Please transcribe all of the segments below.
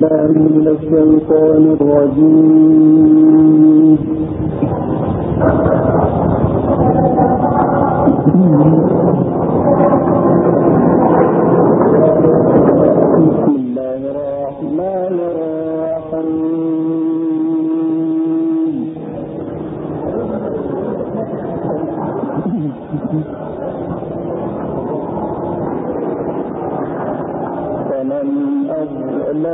من الشيطان الرجيم بسم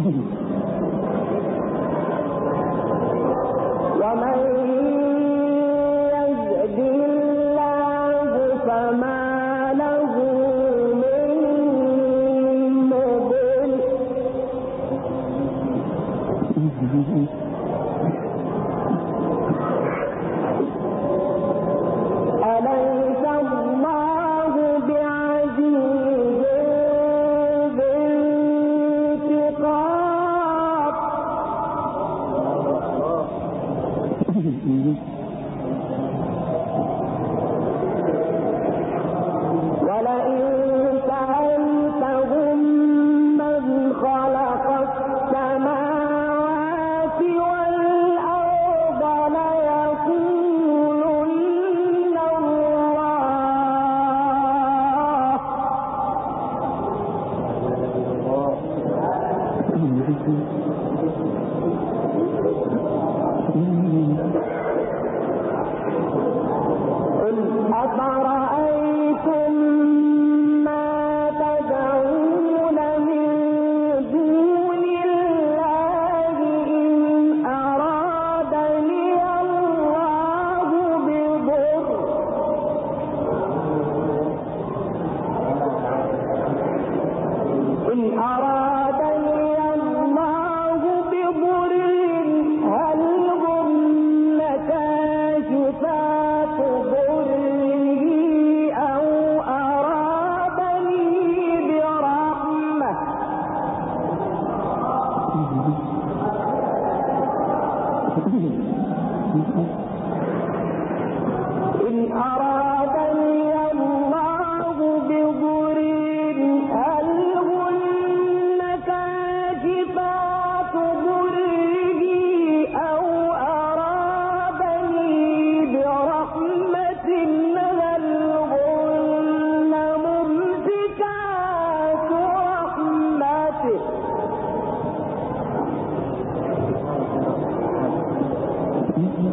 ممن كذب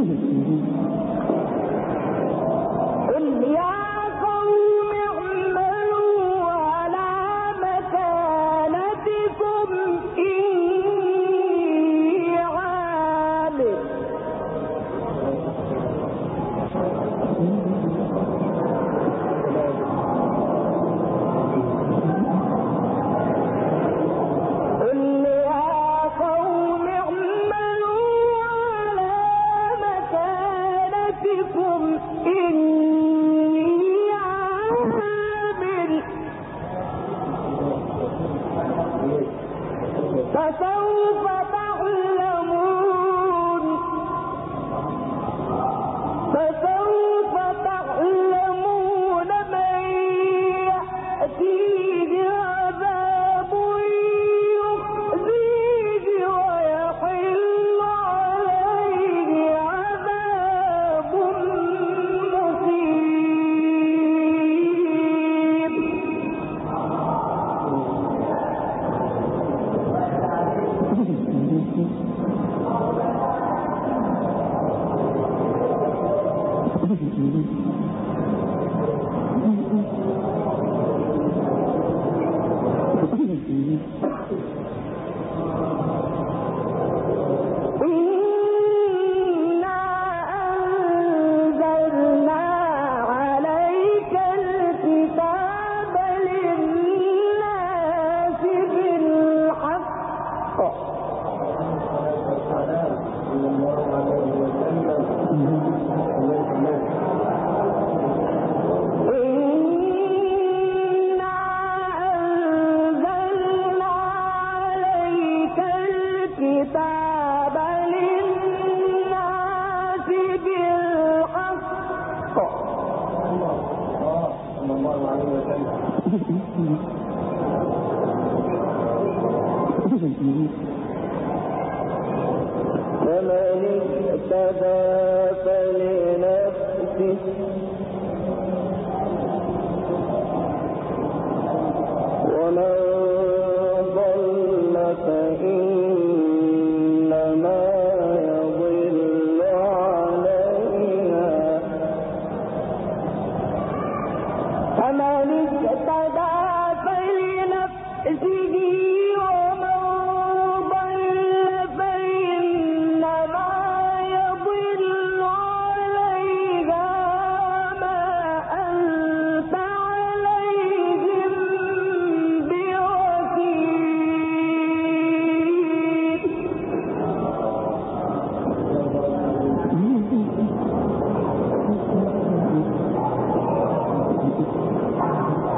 television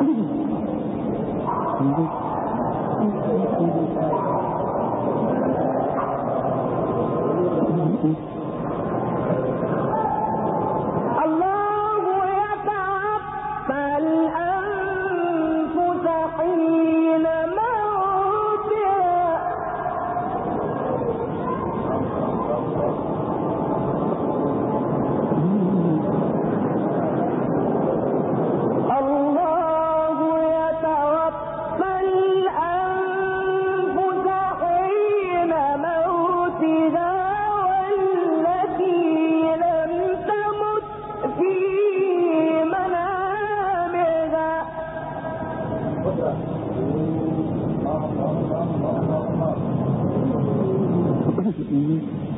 Mm-hmm. فيمسك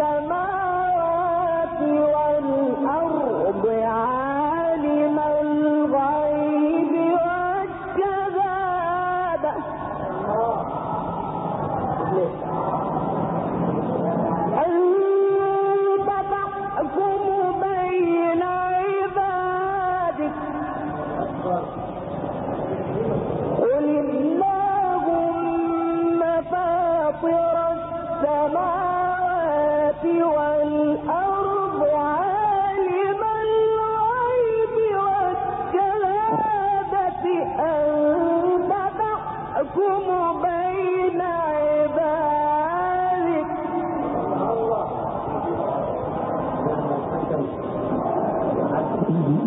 فاطر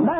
Mas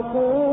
تقنطوا